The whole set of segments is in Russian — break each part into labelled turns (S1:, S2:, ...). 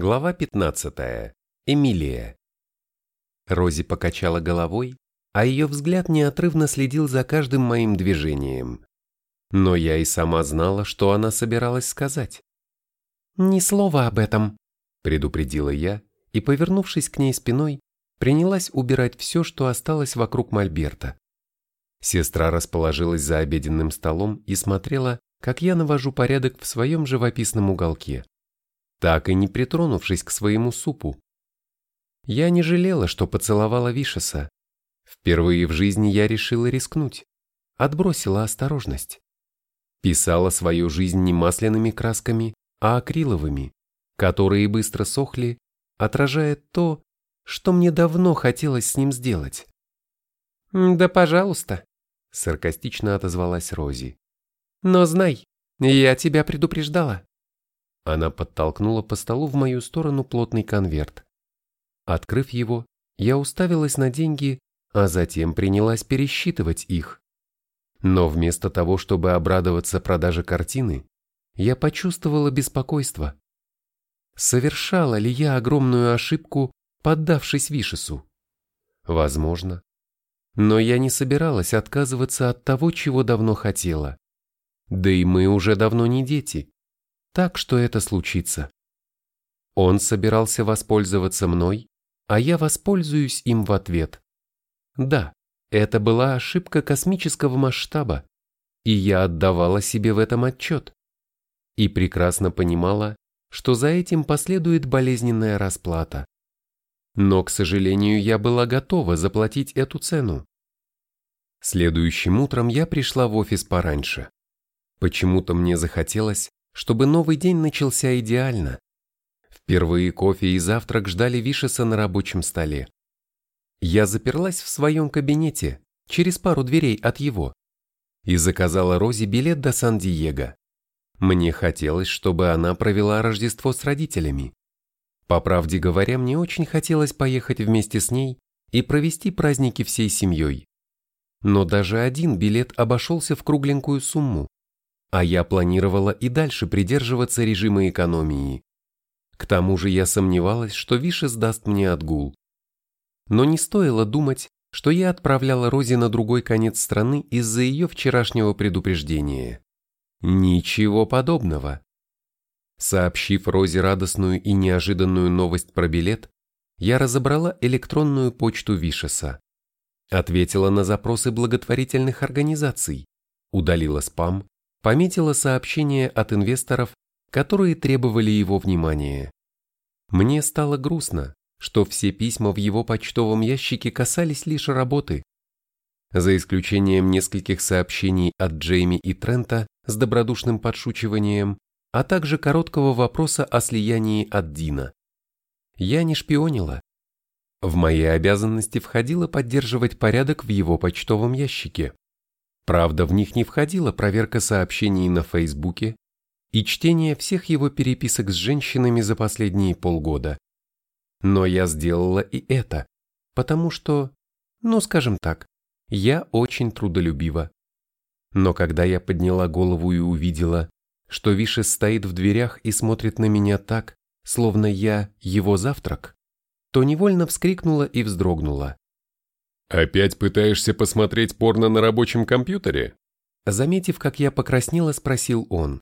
S1: Глава 15. Эмилия. Рози покачала головой, а ее взгляд неотрывно следил за каждым моим движением. Но я и сама знала, что она собиралась сказать.
S2: «Ни слова об этом», —
S1: предупредила я, и, повернувшись к ней спиной, принялась убирать все, что осталось вокруг Мольберта. Сестра расположилась за обеденным столом и смотрела, как я навожу порядок в своем живописном уголке, так и не притронувшись к своему супу. Я не жалела, что поцеловала Вишеса. Впервые в жизни я решила рискнуть, отбросила осторожность. Писала свою жизнь не масляными красками, а акриловыми, которые быстро сохли, отражая то, что мне давно хотелось с ним сделать.
S2: «Да пожалуйста», —
S1: саркастично отозвалась Рози.
S2: «Но знай, я тебя предупреждала».
S1: Она подтолкнула по столу в мою сторону плотный конверт. Открыв его, я уставилась на деньги, а затем принялась пересчитывать их. Но вместо того, чтобы обрадоваться продаже картины, я почувствовала беспокойство. Совершала ли я огромную ошибку, поддавшись Вишесу? Возможно. Но я не собиралась отказываться от того, чего давно хотела. Да и мы уже давно не дети. Так что это случится. Он собирался воспользоваться мной, а я воспользуюсь им в ответ. Да, это была ошибка космического масштаба, и я отдавала себе в этом отчет. И прекрасно понимала, что за этим последует болезненная расплата. Но, к сожалению, я была готова заплатить эту цену. Следующим утром я пришла в офис пораньше. Почему-то мне захотелось, чтобы новый день начался идеально. Впервые кофе и завтрак ждали Вишеса на рабочем столе. Я заперлась в своем кабинете, через пару дверей от его, и заказала Розе билет до Сан-Диего. Мне хотелось, чтобы она провела Рождество с родителями. По правде говоря, мне очень хотелось поехать вместе с ней и провести праздники всей семьей. Но даже один билет обошелся в кругленькую сумму, а я планировала и дальше придерживаться режима экономии. К тому же я сомневалась, что Виша сдаст мне отгул. Но не стоило думать, что я отправляла Рози на другой конец страны из-за ее вчерашнего предупреждения. Ничего подобного. Сообщив Розе радостную и неожиданную новость про билет, я разобрала электронную почту Вишеса. Ответила на запросы благотворительных организаций, удалила спам, пометила сообщения от инвесторов, которые требовали его внимания. Мне стало грустно, что все письма в его почтовом ящике касались лишь работы. За исключением нескольких сообщений от Джейми и Трента с добродушным подшучиванием, а также короткого вопроса о слиянии от Дина. Я не шпионила. В мои обязанности входило поддерживать порядок в его почтовом ящике. Правда, в них не входила проверка сообщений на Фейсбуке и чтение всех его переписок с женщинами за последние полгода. Но я сделала и это, потому что, ну скажем так, я очень трудолюбива. Но когда я подняла голову и увидела, что Вишес стоит в дверях и смотрит на меня так, словно я его завтрак, то невольно вскрикнула и вздрогнула.
S3: «Опять пытаешься посмотреть порно на рабочем компьютере?»
S1: Заметив, как я покраснела, спросил он.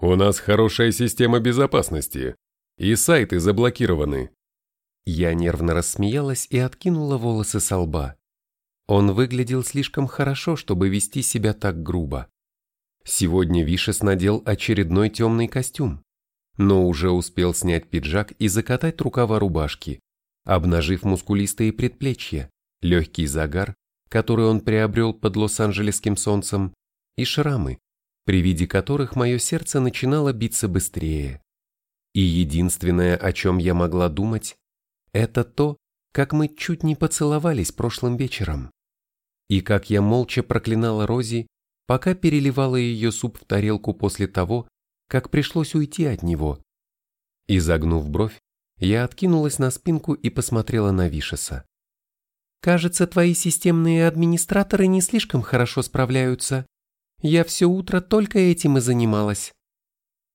S3: «У нас хорошая система безопасности, и сайты заблокированы».
S1: Я нервно рассмеялась и откинула волосы со лба. Он выглядел слишком хорошо, чтобы вести себя так грубо. Сегодня Вишес надел очередной темный костюм, но уже успел снять пиджак и закатать рукава рубашки, обнажив мускулистые предплечья, легкий загар, который он приобрел под лос-анджелесским солнцем, и шрамы, при виде которых мое сердце начинало биться быстрее. И единственное, о чем я могла думать, это то, как мы чуть не поцеловались прошлым вечером и как я молча проклинала Рози, пока переливала ее суп в тарелку после того, как пришлось уйти от него. Изогнув бровь, я откинулась на спинку и посмотрела на Вишеса.
S2: «Кажется, твои системные администраторы не слишком хорошо справляются. Я все утро только этим и занималась».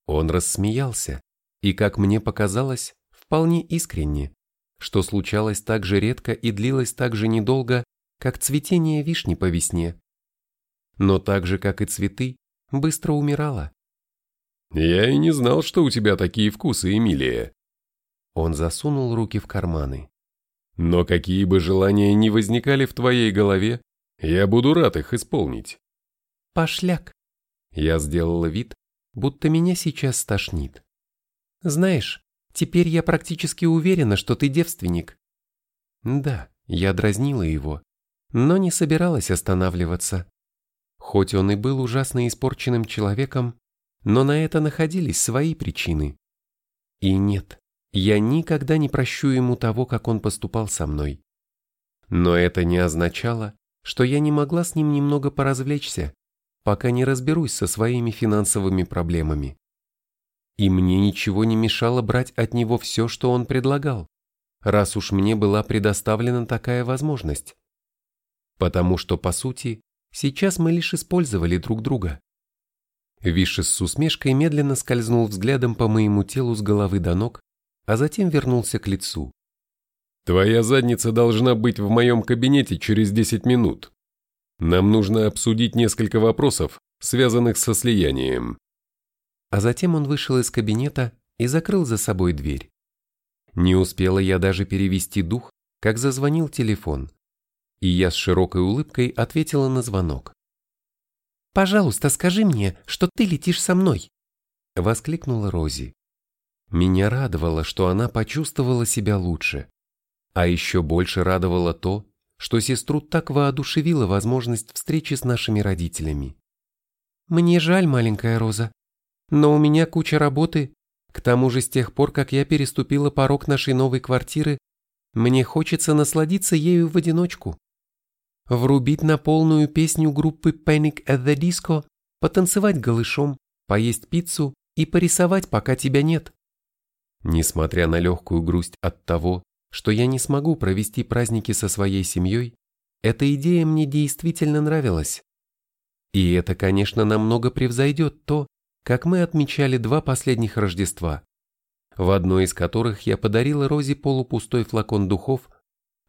S1: Он рассмеялся, и, как мне показалось, вполне искренне, что случалось так же редко и длилось так же недолго, как цветение вишни по весне. Но так же, как и цветы, быстро умирала.
S3: «Я и не знал, что у тебя такие вкусы, Эмилия».
S1: Он засунул руки в карманы.
S3: «Но какие бы желания ни возникали в твоей голове, я буду рад их исполнить».
S1: «Пошляк!» Я сделала вид, будто меня сейчас стошнит. «Знаешь, теперь я практически уверена, что ты девственник». Да, я дразнила его, но не собиралась останавливаться. Хоть он и был ужасно испорченным человеком, но на это находились свои причины. И нет, я никогда не прощу ему того, как он поступал со мной. Но это не означало, что я не могла с ним немного поразвлечься, пока не разберусь со своими финансовыми проблемами. И мне ничего не мешало брать от него все, что он предлагал, раз уж мне была предоставлена такая возможность. Потому что, по сути, сейчас мы лишь использовали друг друга. Вишес с усмешкой медленно скользнул взглядом по моему телу с головы до ног, а затем вернулся к лицу.
S3: «Твоя задница должна быть в моем кабинете через 10 минут. Нам нужно обсудить несколько вопросов, связанных со слиянием».
S1: А затем он вышел из кабинета и закрыл за собой дверь. Не успела я даже перевести дух, как зазвонил телефон и я с широкой улыбкой ответила на звонок. «Пожалуйста, скажи мне, что ты летишь со мной!» — воскликнула Рози. Меня радовало, что она почувствовала себя лучше. А еще больше радовало то, что сестру так воодушевила возможность встречи с нашими родителями. «Мне жаль, маленькая Роза, но у меня куча работы, к тому же с тех пор, как я переступила порог нашей новой квартиры, мне хочется насладиться ею в одиночку врубить на полную песню группы Panic at the Disco, потанцевать голышом, поесть пиццу и порисовать, пока тебя нет. Несмотря на легкую грусть от того, что я не смогу провести праздники со своей семьей, эта идея мне действительно нравилась. И это, конечно, намного превзойдет то, как мы отмечали два последних Рождества, в одно из которых я подарила Розе полупустой флакон духов,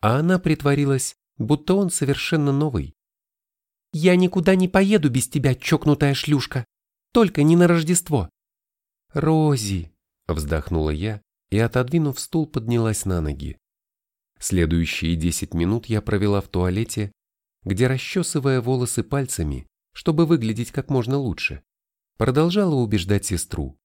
S1: а она притворилась, будто он совершенно новый. «Я никуда не поеду без тебя, чокнутая шлюшка, только не на Рождество». «Рози», — вздохнула я и, отодвинув стул, поднялась на ноги. Следующие десять минут я провела в туалете, где, расчесывая волосы пальцами, чтобы выглядеть как можно лучше, продолжала убеждать сестру.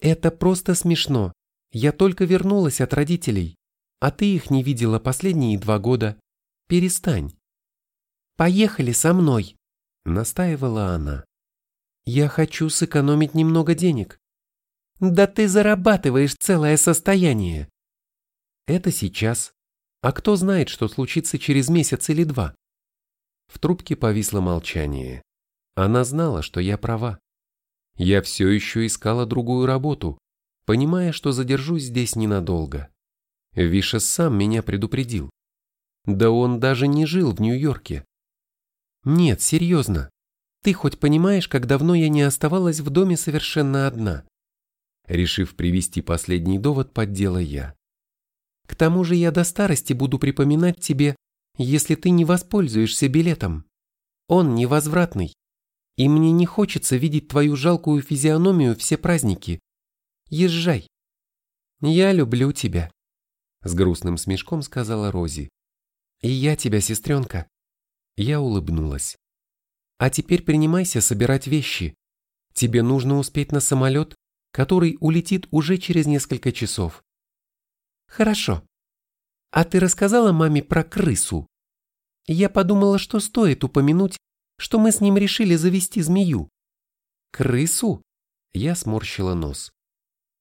S1: «Это просто смешно. Я только вернулась от родителей, а ты их не видела последние два года. Перестань. Поехали со мной, настаивала она. Я хочу сэкономить немного денег. Да ты зарабатываешь целое состояние. Это сейчас. А кто знает, что случится через месяц или два? В трубке повисло молчание. Она знала, что я права. Я все еще искала другую работу, понимая, что задержусь здесь ненадолго. Виша сам меня предупредил. Да он даже не жил в Нью-Йорке. Нет, серьезно. Ты хоть понимаешь, как давно я не оставалась в доме совершенно одна? Решив привести последний довод, поддела я. К тому же я до старости буду припоминать тебе, если ты не воспользуешься билетом. Он невозвратный. И мне не хочется видеть твою жалкую физиономию все праздники. Езжай. Я люблю тебя. С грустным смешком сказала Рози. «И я тебя, сестренка». Я улыбнулась. «А теперь принимайся собирать вещи. Тебе нужно успеть на самолет, который улетит уже через несколько часов». «Хорошо. А ты рассказала маме про крысу?» Я подумала, что стоит упомянуть, что мы с ним решили завести змею. «Крысу?» Я сморщила нос.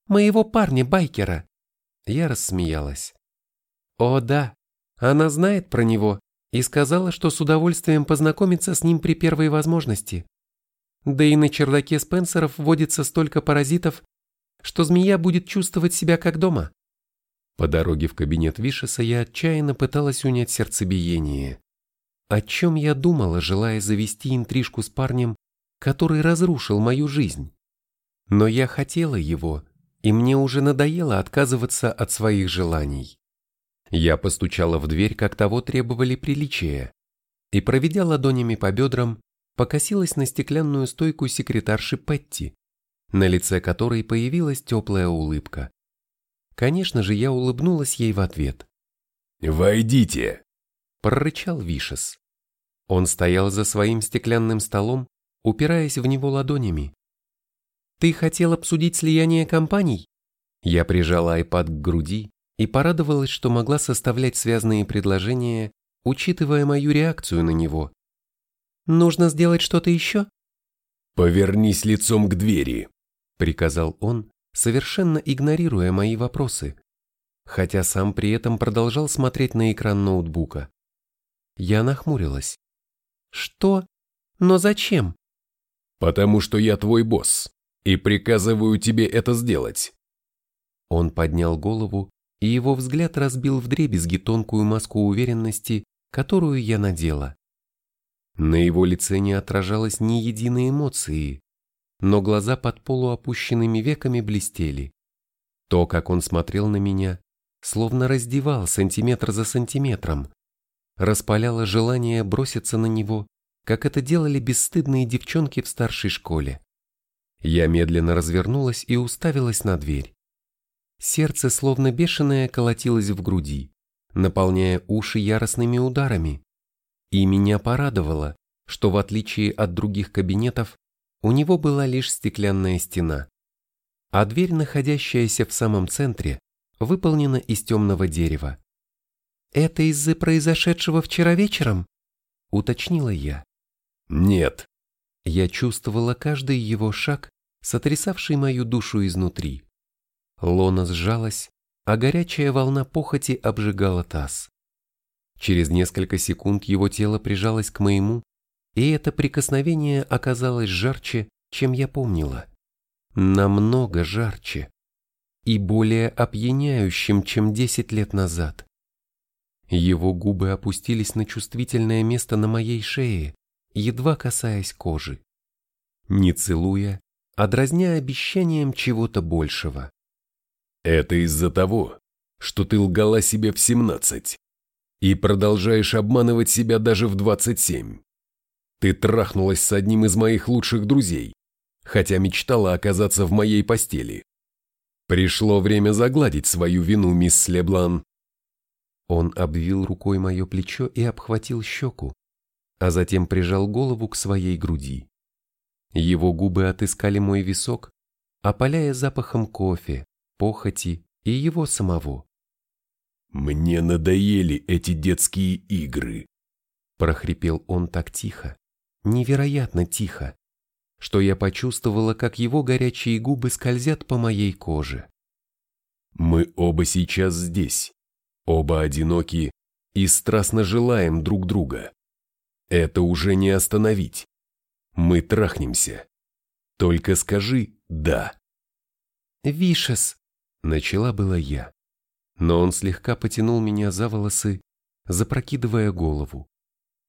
S1: «Моего парня-байкера». Я рассмеялась. «О да, она знает про него и сказала, что с удовольствием познакомится с ним при первой возможности. Да и на чердаке Спенсеров водится столько паразитов, что змея будет чувствовать себя как дома. По дороге в кабинет Вишеса я отчаянно пыталась унять сердцебиение. О чем я думала, желая завести интрижку с парнем, который разрушил мою жизнь? Но я хотела его, и мне уже надоело отказываться от своих желаний. Я постучала в дверь, как того требовали приличия, и, проведя ладонями по бедрам, покосилась на стеклянную стойку секретарши Петти, на лице которой появилась теплая улыбка. Конечно же, я улыбнулась ей в ответ.
S3: «Войдите!»
S1: – прорычал Вишес. Он стоял за своим стеклянным столом, упираясь в него ладонями. «Ты хотел обсудить слияние компаний?» Я прижала iPad к груди и порадовалась, что могла составлять связанные предложения, учитывая мою реакцию на него. «Нужно сделать что-то еще?»
S3: «Повернись лицом к двери», — приказал он,
S1: совершенно игнорируя мои вопросы, хотя сам при этом продолжал смотреть на экран ноутбука. Я нахмурилась. «Что? Но зачем?»
S3: «Потому что я твой босс и приказываю тебе это сделать».
S1: Он поднял голову, и его взгляд разбил вдребезги тонкую маску уверенности, которую я надела. На его лице не отражалось ни единой эмоции, но глаза под полуопущенными веками блестели. То, как он смотрел на меня, словно раздевал сантиметр за сантиметром, распаляло желание броситься на него, как это делали бесстыдные девчонки в старшей школе. Я медленно развернулась и уставилась на дверь. Сердце, словно бешеное, колотилось в груди, наполняя уши яростными ударами. И меня порадовало, что в отличие от других кабинетов, у него была лишь стеклянная стена, а дверь, находящаяся в самом центре, выполнена из темного дерева. «Это из-за произошедшего вчера вечером?» – уточнила я.
S3: «Нет».
S1: Я чувствовала каждый его шаг, сотрясавший мою душу изнутри. Лона сжалась, а горячая волна похоти обжигала таз. Через несколько секунд его тело прижалось к моему, и это прикосновение оказалось жарче, чем я помнила. Намного жарче и более опьяняющим, чем десять лет назад. Его губы опустились на чувствительное место на моей шее, едва касаясь кожи. Не целуя, а дразня обещанием чего-то большего.
S3: «Это из-за того, что ты лгала себе в семнадцать и продолжаешь обманывать себя даже в двадцать семь. Ты трахнулась с одним из моих лучших друзей, хотя мечтала оказаться в моей постели. Пришло время загладить свою вину, мисс Леблан.
S1: Он обвил рукой мое плечо и обхватил щеку, а затем прижал голову к своей груди. Его губы отыскали мой висок, опаляя запахом кофе, похоти и его самого.
S3: «Мне надоели эти детские игры», – прохрипел он так тихо, невероятно тихо, что я почувствовала, как его горячие губы скользят по моей коже. «Мы оба сейчас здесь, оба одиноки и страстно желаем друг друга. Это уже не остановить. Мы трахнемся. Только скажи «да».
S1: «Вишес», — начала была я, но он слегка потянул меня за волосы, запрокидывая голову,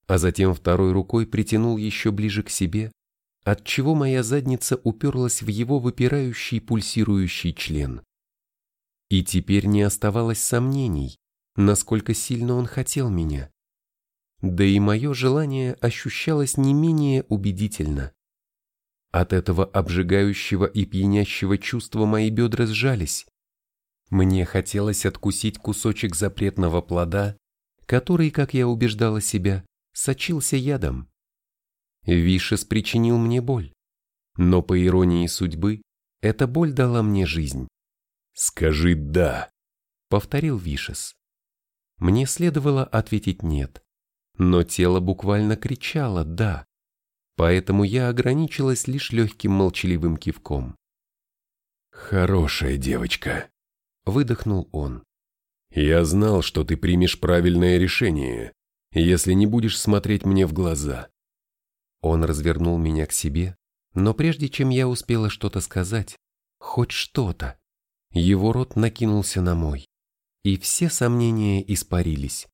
S1: а затем второй рукой притянул еще ближе к себе, отчего моя задница уперлась в его выпирающий пульсирующий член. И теперь не оставалось сомнений, насколько сильно он хотел меня. Да и мое желание ощущалось не менее убедительно. От этого обжигающего и пьянящего чувства мои бедра сжались. Мне хотелось откусить кусочек запретного плода, который, как я убеждала себя, сочился ядом. Вишес причинил мне боль. Но по иронии судьбы, эта боль дала мне жизнь.
S3: «Скажи «да», —
S1: повторил Вишес. Мне следовало ответить «нет». Но тело буквально кричало «да», поэтому я ограничилась лишь легким молчаливым кивком.
S3: «Хорошая девочка», — выдохнул он.
S1: «Я знал, что ты примешь правильное решение, если не будешь смотреть мне в глаза. Он развернул меня к себе, но прежде чем я успела что-то сказать, хоть что-то, его рот накинулся на мой, и все сомнения испарились.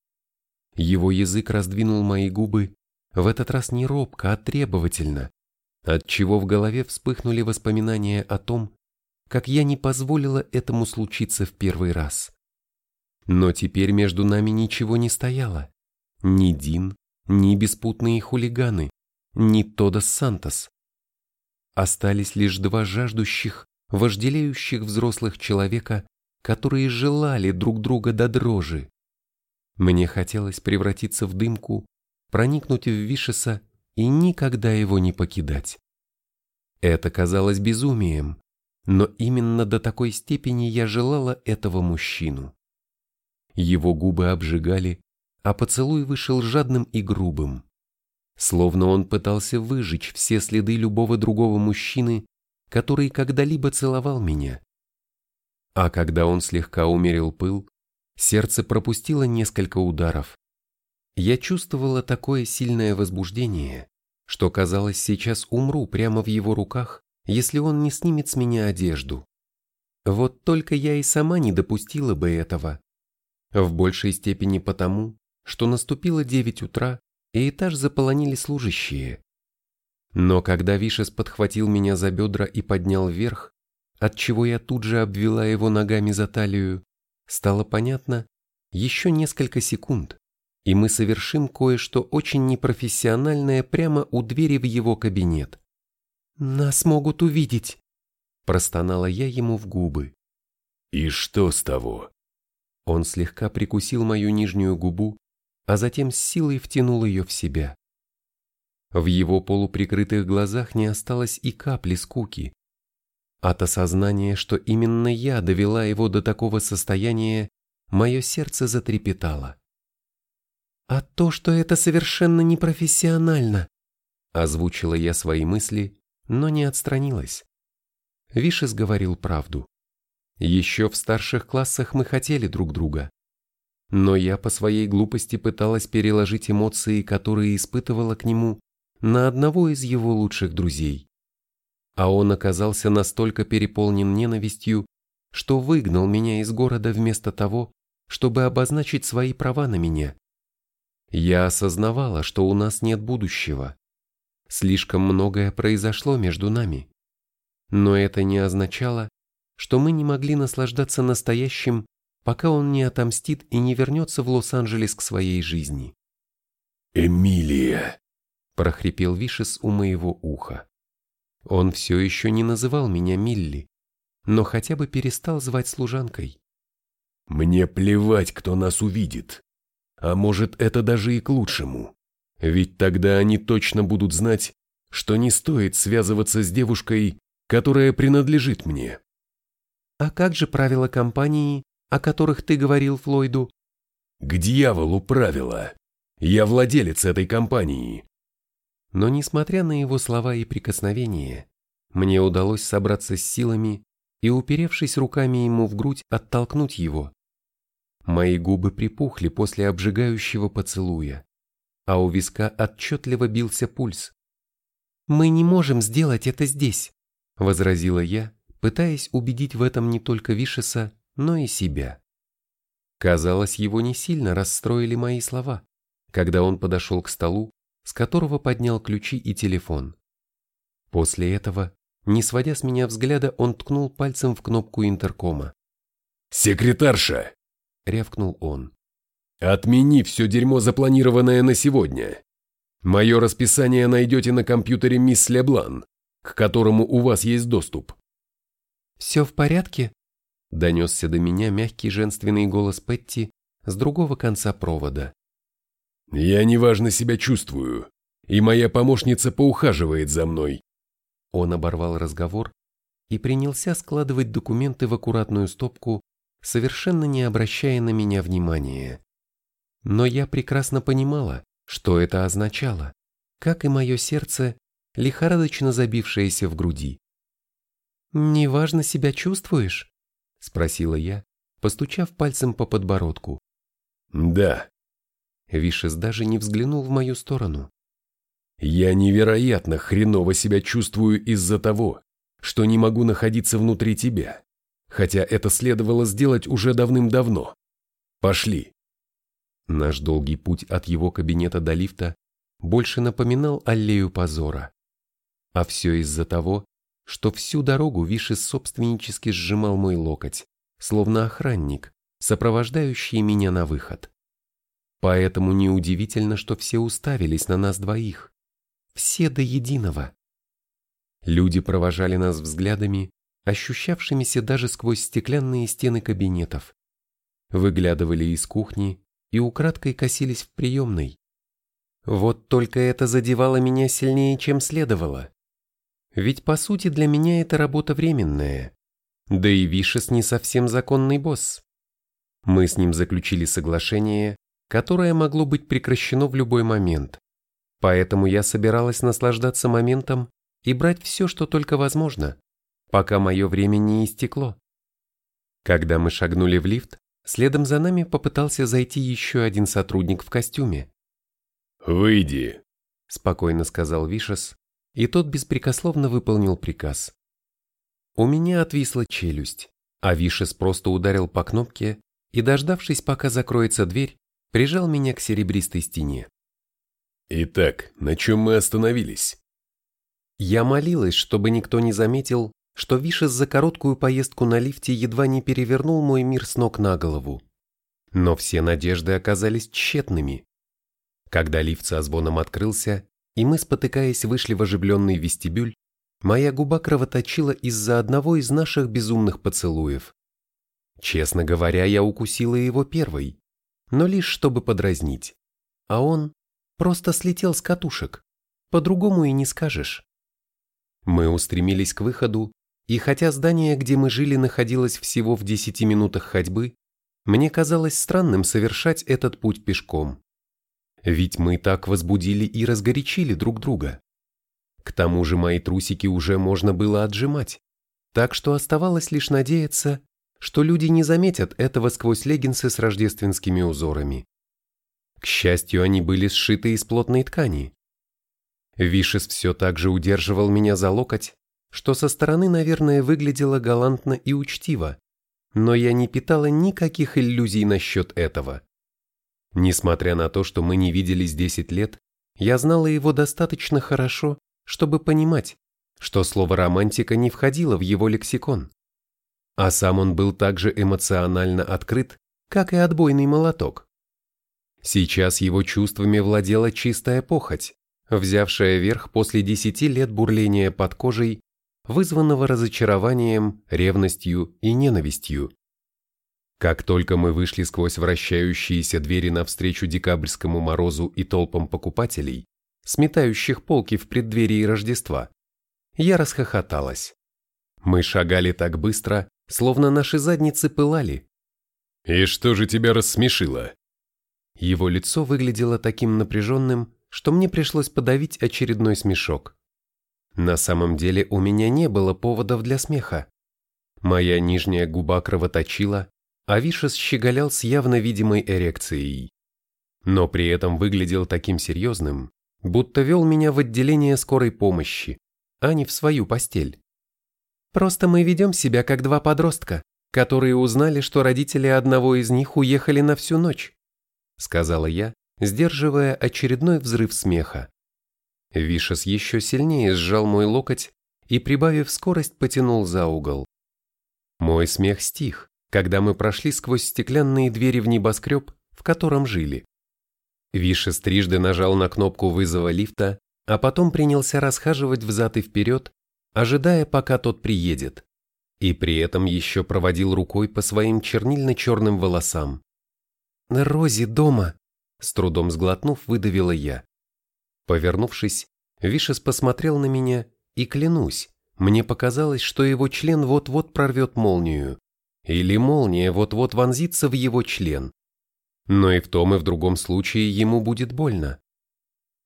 S1: Его язык раздвинул мои губы, в этот раз не робко, а требовательно, отчего в голове вспыхнули воспоминания о том, как я не позволила этому случиться в первый раз. Но теперь между нами ничего не стояло. Ни Дин, ни беспутные хулиганы, ни Тодос Сантос. Остались лишь два жаждущих, вожделеющих взрослых человека, которые желали друг друга до дрожи. Мне хотелось превратиться в дымку, проникнуть в Вишеса и никогда его не покидать. Это казалось безумием, но именно до такой степени я желала этого мужчину. Его губы обжигали, а поцелуй вышел жадным и грубым. Словно он пытался выжечь все следы любого другого мужчины, который когда-либо целовал меня. А когда он слегка умерил пыл, сердце пропустило несколько ударов. Я чувствовала такое сильное возбуждение, что казалось, сейчас умру прямо в его руках, если он не снимет с меня одежду. Вот только я и сама не допустила бы этого. В большей степени потому, что наступило девять утра, и этаж заполонили служащие. Но когда Вишес подхватил меня за бедра и поднял вверх, отчего я тут же обвела его ногами за талию, стало понятно, еще несколько секунд, и мы совершим кое-что очень непрофессиональное прямо у двери в его кабинет. «Нас могут увидеть», – простонала я ему в губы.
S3: «И что с того?»
S1: Он слегка прикусил мою нижнюю губу, а затем с силой втянул ее в себя. В его полуприкрытых глазах не осталось и капли скуки. От осознания, что именно я довела его до такого состояния, мое сердце затрепетало. «А то, что это совершенно непрофессионально», озвучила я свои мысли, но не отстранилась. Вишес говорил правду. Еще в старших классах мы хотели друг друга. Но я по своей глупости пыталась переложить эмоции, которые испытывала к нему, на одного из его лучших друзей. А он оказался настолько переполнен ненавистью, что выгнал меня из города вместо того, чтобы обозначить свои права на меня. Я осознавала, что у нас нет будущего. Слишком многое произошло между нами. Но это не означало, что мы не могли наслаждаться настоящим, пока он не отомстит и не вернется в Лос-Анджелес к своей жизни.
S3: «Эмилия!»
S1: – прохрипел Вишес у моего уха. Он все еще не называл меня Милли, но хотя бы перестал звать служанкой.
S3: «Мне плевать, кто нас увидит. А может, это даже и к лучшему. Ведь тогда они точно будут знать, что не стоит связываться с девушкой, которая принадлежит мне.
S2: А как же правила компании, о которых ты говорил Флойду?
S3: К дьяволу правила. Я владелец этой компании.
S1: Но несмотря на его слова и прикосновения, мне удалось собраться с силами и, уперевшись руками ему в грудь, оттолкнуть его. Мои губы припухли после обжигающего поцелуя, а у виска отчетливо бился пульс.
S2: «Мы не можем сделать это здесь», —
S1: возразила я, пытаясь убедить в этом не только Вишеса, но и себя. Казалось, его не сильно расстроили мои слова, когда он подошел к столу, с которого поднял ключи и телефон. После этого, не сводя с меня взгляда, он ткнул пальцем в кнопку интеркома.
S3: «Секретарша!» — рявкнул он. «Отмени все дерьмо, запланированное на сегодня. Мое расписание найдете на компьютере мисс Леблан, к которому у вас есть доступ.
S2: «Все в порядке?»
S1: – донесся до меня мягкий женственный голос Петти с другого конца провода.
S3: «Я неважно себя чувствую, и моя помощница поухаживает за мной».
S1: Он оборвал разговор и принялся складывать документы в аккуратную стопку, совершенно не обращая на меня внимания. Но я прекрасно понимала, что это означало, как и мое сердце, лихорадочно забившееся в груди.
S2: «Неважно себя чувствуешь?»
S1: – спросила я, постучав пальцем по подбородку.
S3: «Да».
S1: Вишес даже не взглянул в мою сторону.
S3: «Я невероятно хреново себя чувствую из-за того, что не могу находиться внутри тебя, хотя это следовало сделать уже давным-давно. Пошли».
S1: Наш долгий путь от его кабинета до лифта больше напоминал аллею позора. А все из-за того, что всю дорогу Вишес собственнически сжимал мой локоть, словно охранник, сопровождающий меня на выход. Поэтому неудивительно, что все уставились на нас двоих. Все до единого. Люди провожали нас взглядами, ощущавшимися даже сквозь стеклянные стены кабинетов. Выглядывали из кухни и украдкой косились в приемной. Вот только это задевало меня сильнее, чем следовало. Ведь по сути для меня это работа временная. Да и Вишес не совсем законный босс. Мы с ним заключили соглашение, которое могло быть прекращено в любой момент. Поэтому я собиралась наслаждаться моментом и брать все, что только возможно, пока мое время не истекло. Когда мы шагнули в лифт, следом за нами попытался зайти еще один сотрудник в костюме.
S3: «Выйди», –
S1: спокойно сказал Вишес, и тот беспрекословно выполнил приказ. У меня отвисла челюсть, а Вишес просто ударил по кнопке и, дождавшись, пока закроется дверь, прижал меня к серебристой стене.
S3: «Итак, на чем мы остановились?»
S1: Я молилась, чтобы никто не заметил, что Вишес за короткую поездку на лифте едва не перевернул мой мир с ног на голову. Но все надежды оказались тщетными. Когда лифт со звоном открылся, и мы, спотыкаясь, вышли в оживленный вестибюль, моя губа кровоточила из-за одного из наших безумных поцелуев. Честно говоря, я укусила его первой, но лишь чтобы подразнить. А он просто слетел с катушек, по-другому и не скажешь. Мы устремились к выходу, и хотя здание, где мы жили, находилось всего в десяти минутах ходьбы, мне казалось странным совершать этот путь пешком. Ведь мы так возбудили и разгорячили друг друга. К тому же мои трусики уже можно было отжимать, так что оставалось лишь надеяться, что люди не заметят этого сквозь леггинсы с рождественскими узорами. К счастью, они были сшиты из плотной ткани. Вишес все так же удерживал меня за локоть, что со стороны, наверное, выглядело галантно и учтиво, но я не питала никаких иллюзий насчет этого. Несмотря на то, что мы не виделись 10 лет, я знала его достаточно хорошо, чтобы понимать, что слово «романтика» не входило в его лексикон. А сам он был также эмоционально открыт, как и отбойный молоток. Сейчас его чувствами владела чистая похоть, взявшая верх после десяти лет бурления под кожей, вызванного разочарованием, ревностью и ненавистью. Как только мы вышли сквозь вращающиеся двери навстречу декабрьскому морозу и толпам покупателей, сметающих полки в преддверии Рождества, я расхохоталась. Мы шагали так быстро, словно наши задницы пылали.
S3: «И что же тебя рассмешило?»
S1: Его лицо выглядело таким напряженным, что мне пришлось подавить очередной смешок. На самом деле у меня не было поводов для смеха. Моя нижняя губа кровоточила, а Вишес щеголял с явно видимой эрекцией. Но при этом выглядел таким серьезным, будто вел меня в отделение скорой помощи, а не в свою постель. Просто мы ведем себя как два подростка, которые узнали, что родители одного из них уехали на всю ночь, сказала я, сдерживая очередной взрыв смеха. Вишес еще сильнее сжал мой локоть и, прибавив скорость, потянул за угол. Мой смех стих, когда мы прошли сквозь стеклянные двери в небоскреб, в котором жили. Вишес трижды нажал на кнопку вызова лифта, а потом принялся расхаживать взад и вперед, ожидая, пока тот приедет, и при этом еще проводил рукой по своим чернильно-черным волосам. «Рози дома!» – с трудом сглотнув, выдавила я. Повернувшись, Вишес посмотрел на меня, и клянусь, мне показалось, что его член вот-вот прорвет молнию. Или молния вот-вот вонзится в его член. Но и в том, и в другом случае ему будет больно.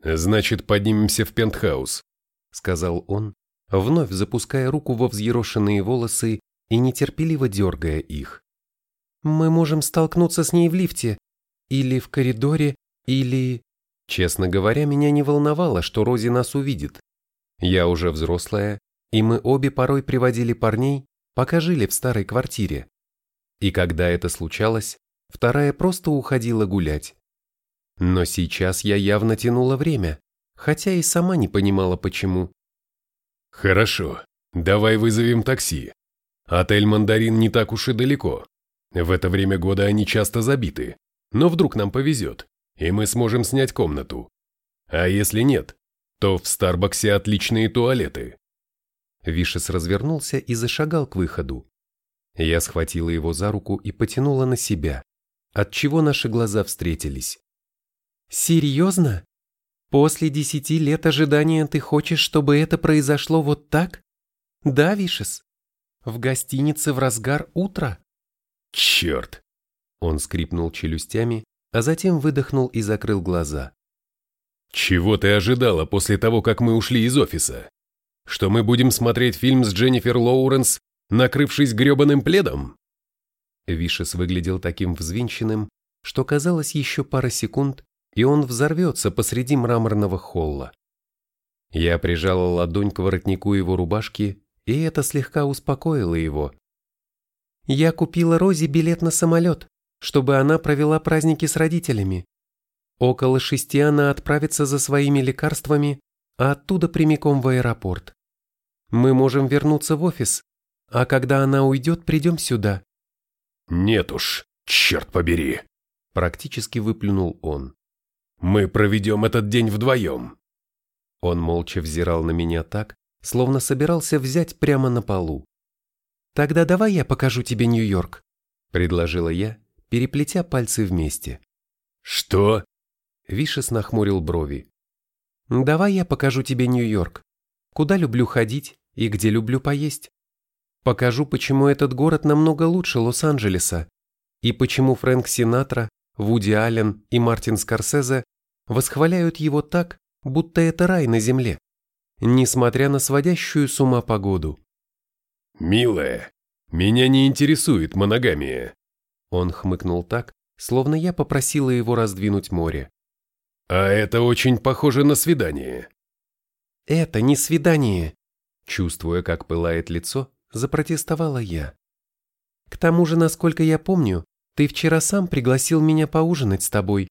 S3: «Значит, поднимемся в пентхаус», — сказал он, вновь запуская руку во взъерошенные волосы и нетерпеливо дергая их. «Мы можем столкнуться с ней в лифте, или в коридоре, или...» Честно говоря, меня не волновало, что Рози нас увидит. Я уже взрослая, и мы обе порой приводили парней, пока жили в старой квартире. И когда это случалось, вторая просто уходила гулять. Но сейчас я явно тянула время, хотя и сама не понимала почему. «Хорошо, Давай вызовем такси. Отель «Мандарин» не так уж и далеко. В это время года они часто забиты. Но вдруг нам повезет, и мы сможем снять комнату. А если нет, то в Старбаксе отличные туалеты.
S1: Вишес развернулся и зашагал к выходу. Я схватила его за руку и потянула на себя, отчего наши глаза встретились.
S2: «Серьезно? После десяти лет ожидания ты хочешь, чтобы это произошло вот так? Да, Вишес? В гостинице в разгар утра?»
S3: «Черт!»
S1: Он скрипнул челюстями, а затем выдохнул и закрыл глаза.
S3: «Чего ты ожидала после того, как мы ушли из офиса? Что мы будем смотреть фильм с Дженнифер Лоуренс, накрывшись гребаным пледом?»
S1: Вишес выглядел таким взвинченным, что казалось еще пара секунд, и он взорвется посреди мраморного холла. Я прижала ладонь к воротнику его рубашки, и это слегка успокоило его.
S2: «Я купила Розе билет на самолет, чтобы она провела праздники с родителями. Около шести она отправится за своими лекарствами, а оттуда прямиком в аэропорт. Мы можем вернуться в офис, а когда она уйдет, придем сюда».
S3: «Нет уж, черт побери!»
S1: Практически выплюнул он.
S3: Мы проведем этот день вдвоем.
S1: Он молча взирал на меня так, словно собирался взять прямо на полу.
S2: «Тогда давай я покажу тебе Нью-Йорк», —
S1: предложила я, переплетя пальцы вместе.
S3: «Что?»
S1: Вишес нахмурил брови.
S2: «Давай я покажу тебе Нью-Йорк. Куда люблю ходить и где люблю поесть. Покажу, почему этот город намного лучше Лос-Анджелеса и почему Фрэнк Синатра, Вуди Аллен и Мартин Скорсезе восхваляют его так, будто это рай на земле, несмотря на сводящую с ума погоду.
S3: «Милая, меня не интересует моногамия»,
S1: он хмыкнул так, словно я попросила его раздвинуть море.
S3: «А это очень похоже на свидание».
S2: «Это не свидание»,
S1: чувствуя, как пылает лицо, запротестовала я.
S2: «К тому же, насколько я помню, ты вчера сам пригласил меня поужинать с тобой.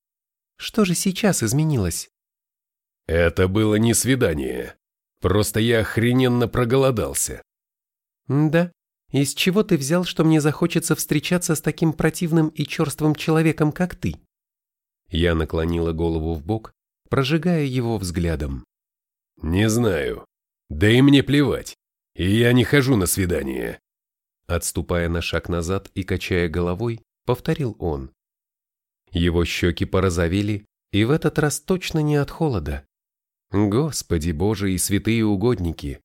S2: Что же сейчас изменилось?
S3: Это было не свидание. Просто я охрененно проголодался.
S2: Да? Из чего ты взял, что мне захочется встречаться с таким противным и черствым человеком, как ты?
S1: Я наклонила голову в бок, прожигая его взглядом.
S3: Не знаю. Да и мне плевать. И я не хожу на свидание.
S1: Отступая на шаг назад и качая головой, повторил он. Его щеки порозовели, и в этот раз точно не от холода. Господи Боже и святые угодники!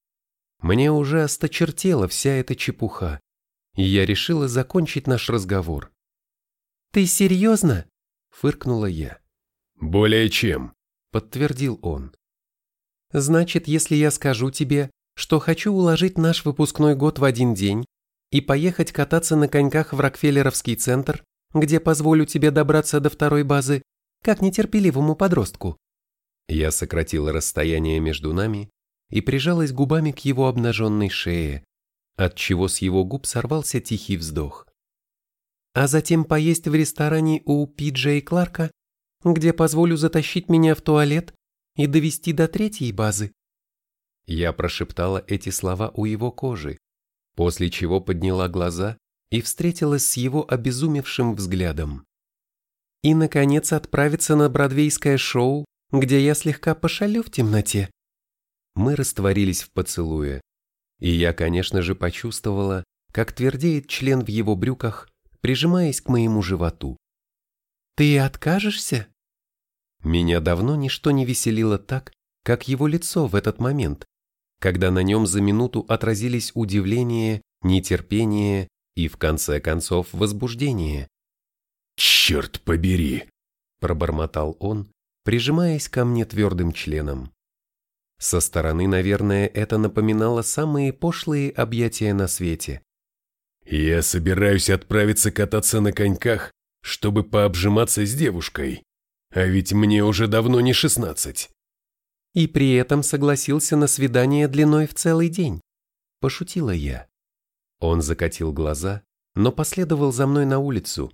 S1: Мне уже осточертела вся эта чепуха, и я решила закончить наш разговор.
S2: «Ты серьезно?»
S1: – фыркнула я.
S3: «Более чем», –
S1: подтвердил он.
S2: «Значит, если я скажу тебе, что хочу уложить наш выпускной год в один день и поехать кататься на коньках в Рокфеллеровский центр, где позволю тебе добраться до второй базы, как нетерпеливому подростку.
S1: Я сократила расстояние между нами и прижалась губами к его обнаженной шее, отчего с его губ сорвался тихий вздох.
S2: А затем поесть в ресторане у Пиджей Кларка, где позволю затащить меня в туалет и довести до третьей базы.
S1: Я прошептала эти слова у его кожи, после чего подняла глаза и встретилась с его обезумевшим взглядом.
S2: И, наконец, отправиться на бродвейское шоу, где я слегка пошалю в темноте.
S1: Мы растворились в поцелуе, и я, конечно же, почувствовала, как твердеет член в его брюках, прижимаясь к моему животу.
S2: «Ты откажешься?»
S1: Меня давно ничто не веселило так, как его лицо в этот момент, когда на нем за минуту отразились удивление, нетерпение и, в конце концов, возбуждение.
S3: «Черт побери!» – пробормотал он, прижимаясь ко мне твердым членом.
S1: Со стороны, наверное, это напоминало самые пошлые объятия на свете.
S3: «Я собираюсь отправиться кататься на коньках, чтобы пообжиматься с девушкой, а ведь мне уже давно не шестнадцать».
S2: И при этом согласился на свидание длиной в целый день. Пошутила я.
S1: Он закатил глаза, но последовал за мной на улицу,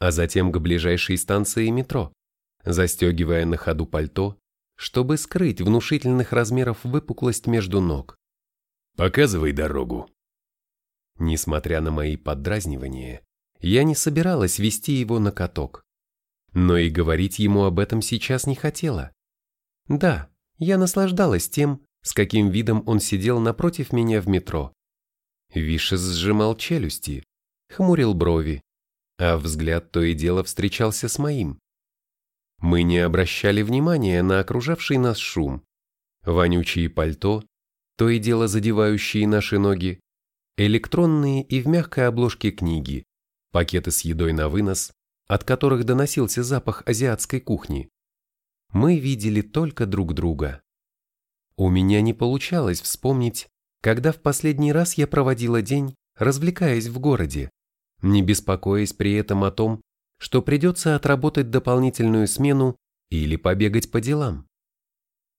S1: а затем к ближайшей станции метро, застегивая на ходу пальто, чтобы скрыть внушительных размеров выпуклость между ног.
S3: Показывай дорогу.
S1: Несмотря на мои поддразнивания, я не собиралась вести его на каток. Но и говорить ему об этом сейчас не хотела. Да, я наслаждалась тем, с каким видом он сидел напротив меня в метро. Вишес сжимал челюсти, хмурил брови, а взгляд то и дело встречался с моим. Мы не обращали внимания на окружавший нас шум, вонючие пальто, то и дело задевающие наши ноги, электронные и в мягкой обложке книги, пакеты с едой на вынос, от которых доносился запах азиатской кухни. Мы видели только друг друга. У меня не получалось вспомнить, когда в последний раз я проводила день, развлекаясь в городе, не беспокоясь при этом о том, что придется отработать дополнительную смену или побегать по делам.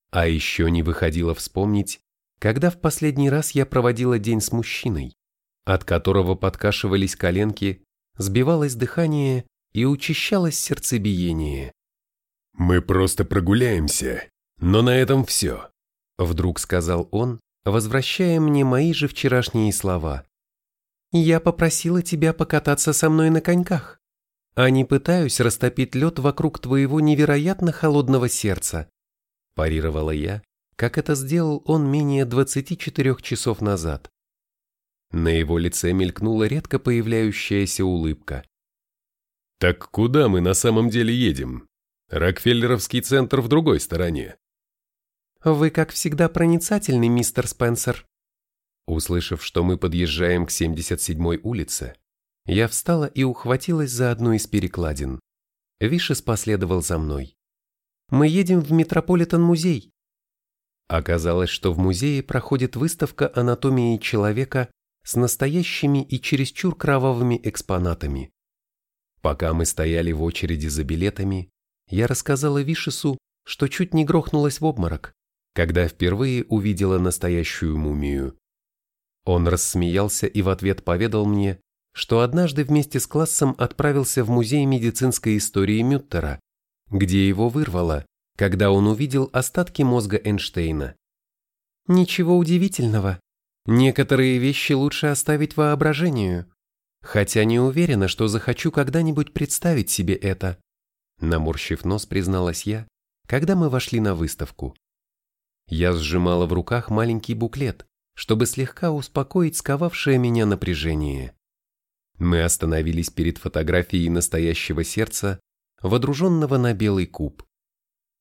S1: А еще не выходило вспомнить, когда в последний раз я проводила день с мужчиной, от которого подкашивались коленки, сбивалось дыхание и учащалось сердцебиение.
S3: «Мы просто прогуляемся, но на этом все», — вдруг сказал он, возвращая мне мои же вчерашние слова.
S2: «Я попросила тебя покататься со мной на коньках, а не пытаюсь растопить лед вокруг твоего невероятно холодного сердца», парировала я, как это сделал он менее 24 часов назад. На его лице мелькнула редко появляющаяся улыбка.
S3: «Так куда мы на самом деле едем? Рокфеллеровский центр в другой стороне».
S2: «Вы, как всегда, проницательный, мистер Спенсер».
S1: Услышав, что мы подъезжаем к 77-й улице, я встала и ухватилась за одну из перекладин. Вишес последовал за мной.
S2: «Мы едем в Метрополитен-музей».
S1: Оказалось, что в музее проходит выставка анатомии человека с настоящими и чересчур кровавыми экспонатами. Пока мы стояли в очереди за билетами, я рассказала Вишесу, что чуть не грохнулась в обморок, когда впервые увидела настоящую мумию. Он рассмеялся и в ответ поведал мне, что однажды вместе с классом отправился в музей медицинской истории Мюттера, где его вырвало, когда он увидел остатки мозга Эйнштейна.
S2: Ничего удивительного. Некоторые вещи лучше оставить воображению, хотя не уверена, что захочу когда-нибудь представить себе это.
S1: Наморщив нос, призналась я, когда мы вошли на выставку. Я сжимала в руках маленький буклет, чтобы слегка успокоить сковавшее меня напряжение. Мы остановились перед фотографией настоящего сердца, водруженного на белый куб.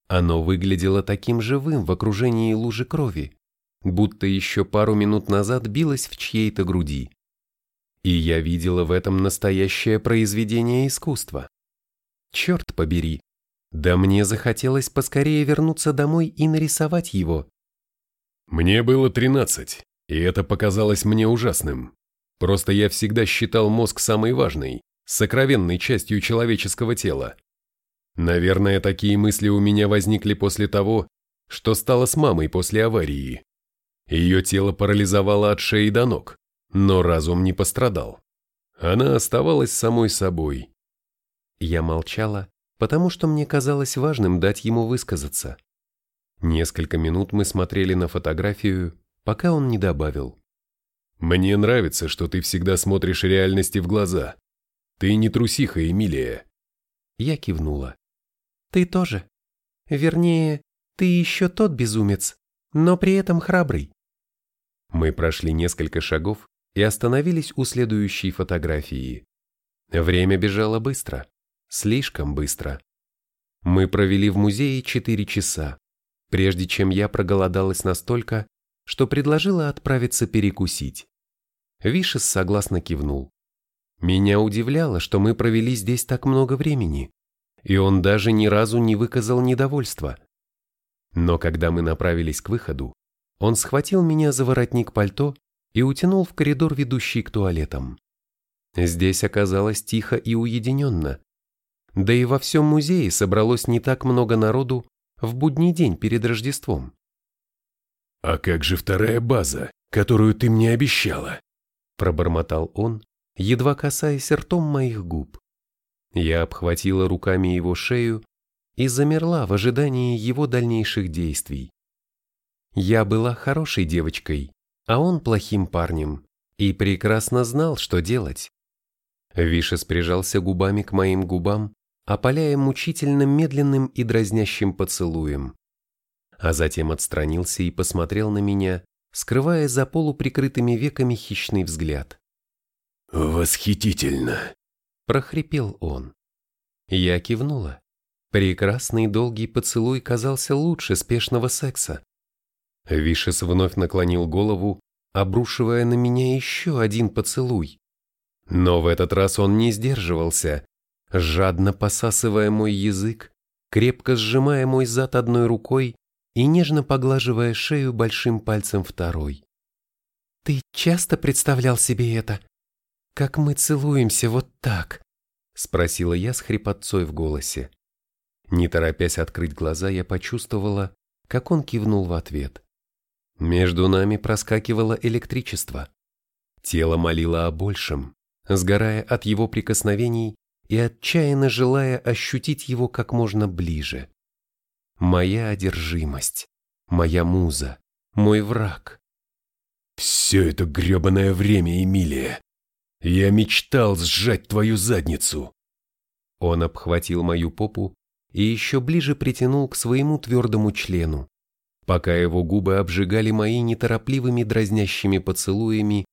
S1: Оно выглядело таким живым в окружении лужи крови, будто еще пару минут назад билось в чьей-то груди. И я видела в этом настоящее произведение искусства. Черт побери, да мне захотелось поскорее вернуться домой и нарисовать его.
S3: Мне было тринадцать, и это показалось мне ужасным. Просто я всегда считал мозг самой важной, сокровенной частью человеческого тела. Наверное, такие мысли у меня возникли после того, что стало с мамой после аварии. Ее тело парализовало от шеи до ног, но разум не пострадал. Она оставалась самой собой.
S1: Я молчала, потому что мне казалось важным дать ему высказаться. Несколько минут мы смотрели на фотографию, пока он не добавил.
S3: «Мне нравится, что ты всегда смотришь реальности в глаза. Ты не трусиха, Эмилия».
S1: Я кивнула.
S2: «Ты тоже. Вернее, ты еще тот безумец, но при этом храбрый».
S1: Мы прошли несколько шагов и остановились у следующей фотографии. Время бежало быстро, слишком быстро. Мы провели в музее четыре часа, прежде чем я проголодалась настолько, что предложила отправиться перекусить. Вишес согласно кивнул. Меня удивляло, что мы провели здесь так много времени, и он даже ни разу не выказал недовольства. Но когда мы направились к выходу, он схватил меня за воротник пальто и утянул в коридор, ведущий к туалетам. Здесь оказалось тихо и уединенно. Да и во всем музее собралось не так много народу в будний день перед Рождеством.
S3: «А как же вторая база, которую ты мне обещала?»
S1: Пробормотал он, едва касаясь ртом моих губ. Я обхватила руками его шею и замерла в ожидании его дальнейших действий. Я была хорошей девочкой, а он плохим парнем и прекрасно знал, что делать. Вишес прижался губами к моим губам, опаляя мучительно медленным и дразнящим поцелуем. А затем отстранился и посмотрел на меня, скрывая за полуприкрытыми веками хищный взгляд.
S3: «Восхитительно!»
S1: – прохрипел он. Я кивнула. Прекрасный долгий поцелуй казался лучше спешного секса. Вишес вновь наклонил голову, обрушивая на меня еще один поцелуй. Но в этот раз он не сдерживался, жадно посасывая мой язык, крепко сжимая мой зад одной рукой и нежно поглаживая шею большим пальцем второй. «Ты часто представлял себе это? Как мы целуемся вот так?» Спросила я с хрипотцой в голосе. Не торопясь открыть глаза, я почувствовала, как он кивнул в ответ. Между нами проскакивало электричество. Тело молило о большем, сгорая от его прикосновений и отчаянно желая ощутить его как можно ближе. Моя одержимость, моя муза, мой враг.
S3: «Все это гребаное время, Эмилия!» Я мечтал сжать твою задницу.
S1: Он обхватил мою попу и еще ближе притянул к своему твердому члену, пока его губы обжигали мои неторопливыми дразнящими поцелуями,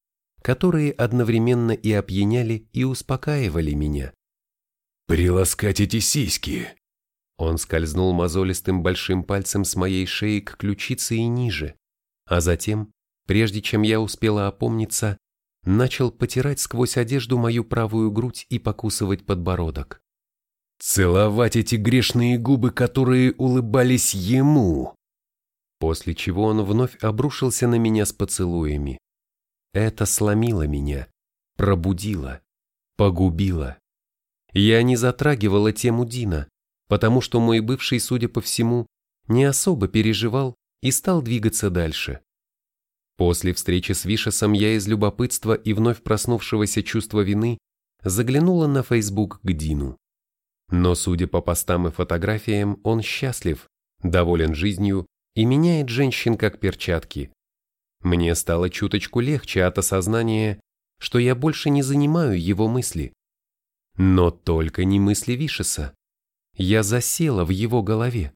S1: которые одновременно и опьяняли, и успокаивали меня.
S3: «Приласкать эти сиськи!»
S1: Он скользнул мозолистым большим пальцем с моей шеи к ключице и ниже, а затем, прежде чем я успела опомниться, начал потирать сквозь одежду мою правую грудь и покусывать подбородок.
S3: Целовать эти грешные губы, которые улыбались ему.
S1: После чего он вновь обрушился на меня с поцелуями. Это сломило меня, пробудило, погубило. Я не затрагивала тему Дина, потому что мой бывший, судя по всему, не особо переживал и стал двигаться дальше. После встречи с Вишесом я из любопытства и вновь проснувшегося чувства вины заглянула на Facebook к Дину. Но, судя по постам и фотографиям, он счастлив, доволен жизнью и меняет женщин как перчатки. Мне стало чуточку легче от осознания, что я больше не занимаю его мысли. Но только не мысли Вишеса. Я засела в его голове.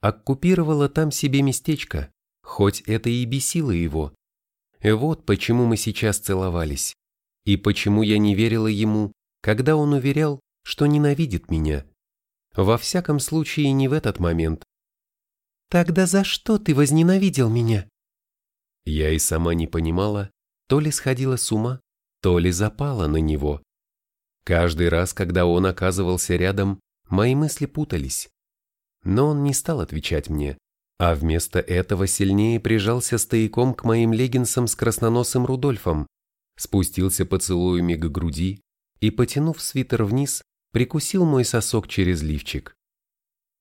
S1: Оккупировала там себе местечко, хоть это и бесило его. Вот почему мы сейчас целовались, и почему я не верила ему, когда он уверял, что ненавидит меня. Во всяком случае, не в этот момент. «Тогда за что ты возненавидел меня?» Я и сама не понимала, то ли сходила с ума, то ли запала на него. Каждый раз, когда он оказывался рядом, мои мысли путались. Но он не стал отвечать мне, а вместо этого сильнее прижался стояком к моим леггинсам с красноносым Рудольфом, спустился поцелуями к груди и, потянув свитер вниз, прикусил мой сосок через лифчик.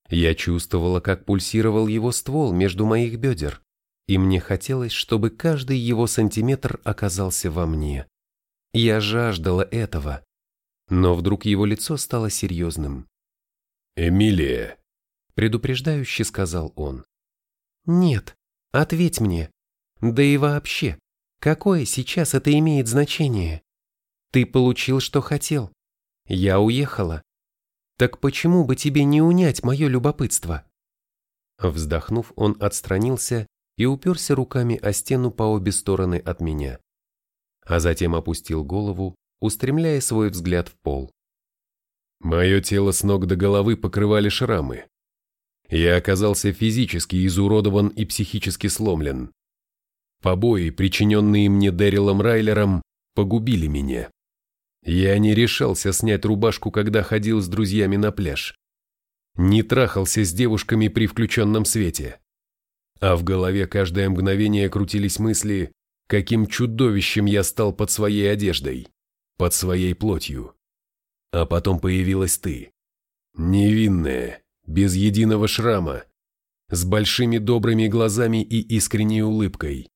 S1: Я чувствовала, как пульсировал его ствол между моих бедер, и мне хотелось, чтобы каждый его сантиметр оказался во мне. Я жаждала этого, но вдруг его лицо стало серьезным.
S3: «Эмилия», —
S1: предупреждающе сказал он, нет, ответь мне. Да и вообще, какое сейчас это имеет значение? Ты получил, что хотел. Я уехала. Так почему бы тебе не унять мое любопытство? Вздохнув, он отстранился и уперся руками о стену по обе стороны от меня. А затем опустил голову, устремляя свой взгляд в пол.
S3: Мое тело с ног до головы покрывали шрамы. Я оказался физически изуродован и психически сломлен. Побои, причиненные мне Дэрилом Райлером, погубили меня. Я не решался снять рубашку, когда ходил с друзьями на пляж. Не трахался с девушками при включенном свете. А в голове каждое мгновение крутились мысли, каким чудовищем я стал под своей одеждой, под своей плотью. А потом появилась ты. Невинная, без единого шрама, с большими добрыми глазами и искренней улыбкой.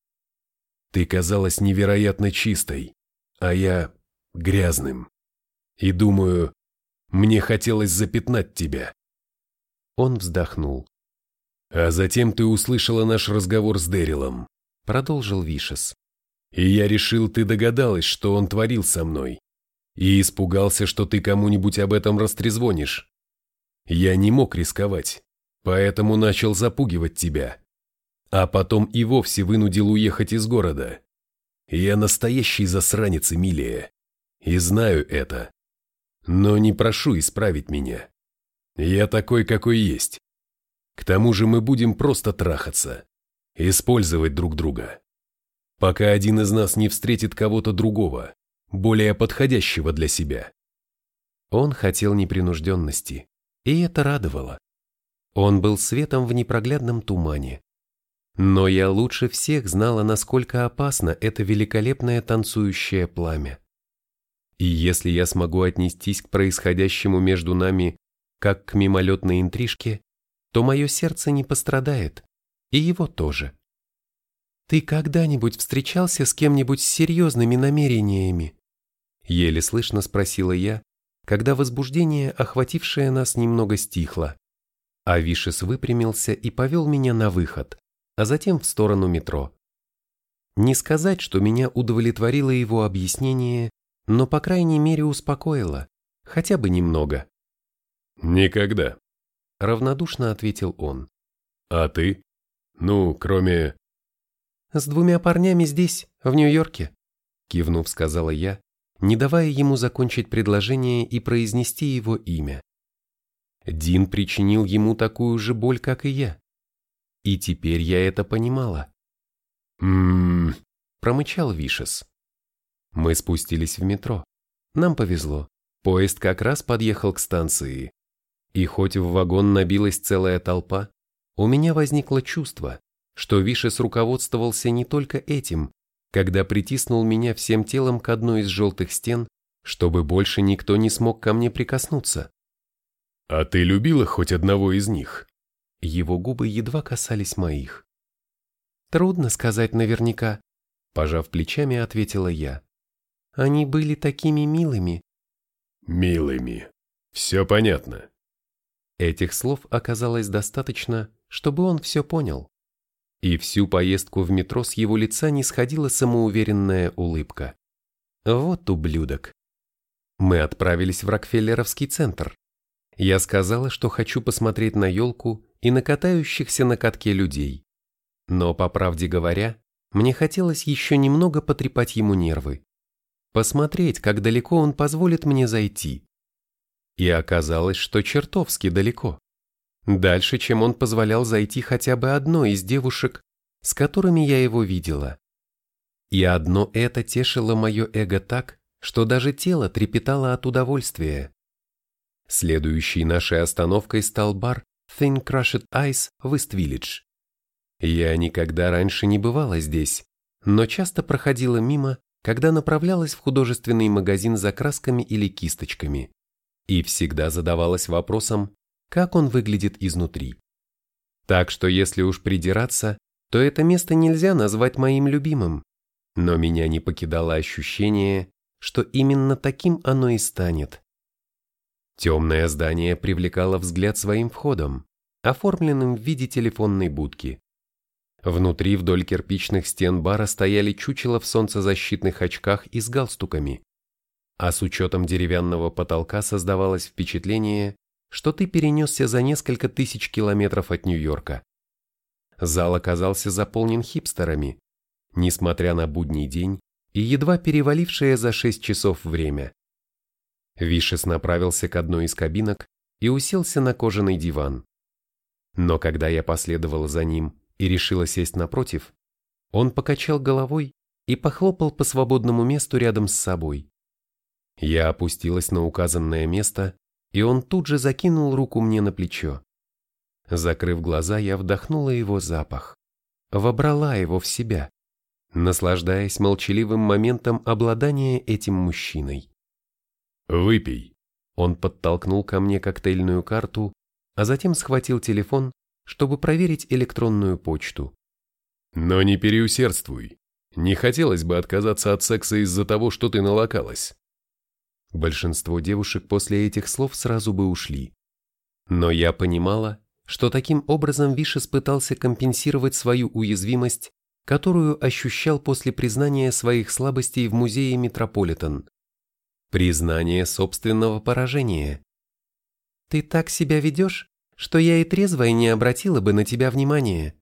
S3: Ты казалась невероятно чистой, а я грязным. И думаю, мне хотелось запятнать тебя.
S1: Он вздохнул.
S3: А затем ты услышала наш разговор с Дэрилом,
S1: продолжил Вишес.
S3: И я решил, ты догадалась, что он творил со мной. И испугался, что ты кому-нибудь об этом растрезвонишь. Я не мог рисковать, поэтому начал запугивать тебя. А потом и вовсе вынудил уехать из города. Я настоящий засранец, Эмилия. И знаю это. Но не прошу исправить меня. Я такой, какой есть. К тому же мы будем просто трахаться. Использовать друг друга пока один из нас не встретит кого-то другого, более подходящего для себя.
S1: Он хотел непринужденности, и это радовало. Он был светом в непроглядном тумане. Но я лучше всех знала, насколько опасно это великолепное танцующее пламя. И если я смогу отнестись к происходящему между нами как к мимолетной интрижке, то мое сердце не пострадает, и его тоже. «Ты когда-нибудь встречался с кем-нибудь с серьезными намерениями?» Еле слышно спросила я, когда возбуждение, охватившее нас, немного стихло. А Вишес выпрямился и повел меня на выход, а затем в сторону метро. Не сказать, что меня удовлетворило его объяснение, но по крайней мере успокоило, хотя бы немного.
S3: «Никогда», —
S1: равнодушно ответил он.
S3: «А ты? Ну, кроме
S1: с двумя парнями здесь, в Нью-Йорке», кивнув, сказала я, не давая ему закончить предложение и произнести его имя. Дин причинил ему такую же боль, как и я. И теперь я это понимала.
S3: «М-м-м»,
S1: промычал Вишес. Мы спустились в метро. Нам повезло. Поезд как раз подъехал к станции. И хоть в вагон набилась целая толпа, у меня возникло чувство, что Вишес руководствовался не только этим, когда притиснул меня всем телом к одной из желтых стен, чтобы больше никто не смог ко мне прикоснуться.
S3: «А ты любила хоть одного из них?»
S1: Его губы едва касались моих. «Трудно сказать наверняка», – пожав плечами, ответила я. «Они были такими милыми».
S3: «Милыми. Все понятно».
S1: Этих слов оказалось достаточно, чтобы он все понял. И всю поездку в метро с его лица не сходила самоуверенная улыбка. Вот ублюдок. Мы отправились в Рокфеллеровский центр. Я сказала, что хочу посмотреть на елку и на катающихся на катке людей. Но, по правде говоря, мне хотелось еще немного потрепать ему нервы. Посмотреть, как далеко он позволит мне зайти. И оказалось, что чертовски далеко. Дальше, чем он позволял зайти хотя бы одной из девушек, с которыми я его видела. И одно это тешило мое эго так, что даже тело трепетало от удовольствия. Следующей нашей остановкой стал бар Thin Crushed Ice в Ист-Виллидж. Я никогда раньше не бывала здесь, но часто проходила мимо, когда направлялась в художественный магазин за красками или кисточками, и всегда задавалась вопросом, как он выглядит изнутри. Так что если уж придираться, то это место нельзя назвать моим любимым, но меня не покидало ощущение, что именно таким оно и станет. Темное здание привлекало взгляд своим входом, оформленным в виде телефонной будки. Внутри вдоль кирпичных стен бара стояли чучела в солнцезащитных очках и с галстуками, а с учетом деревянного потолка создавалось впечатление, что ты перенесся за несколько тысяч километров от Нью-Йорка. Зал оказался заполнен хипстерами, несмотря на будний день и едва перевалившее за шесть часов время. Вишес направился к одной из кабинок и уселся на кожаный диван. Но когда я последовала за ним и решила сесть напротив, он покачал головой и похлопал по свободному месту рядом с собой. Я опустилась на указанное место и он тут же закинул руку мне на плечо. Закрыв глаза, я вдохнула его запах, вобрала его в себя, наслаждаясь молчаливым моментом обладания этим мужчиной.
S3: «Выпей»,
S1: он подтолкнул ко мне коктейльную карту, а затем схватил телефон, чтобы проверить электронную почту.
S3: «Но не переусердствуй. Не хотелось бы отказаться от секса из-за того, что ты налокалась».
S1: Большинство девушек после этих слов сразу бы ушли. Но я понимала, что таким образом Вишес пытался компенсировать свою уязвимость, которую ощущал после признания своих слабостей в музее Метрополитен. Признание собственного поражения. «Ты так себя ведешь, что я и трезвая не обратила бы на тебя внимания».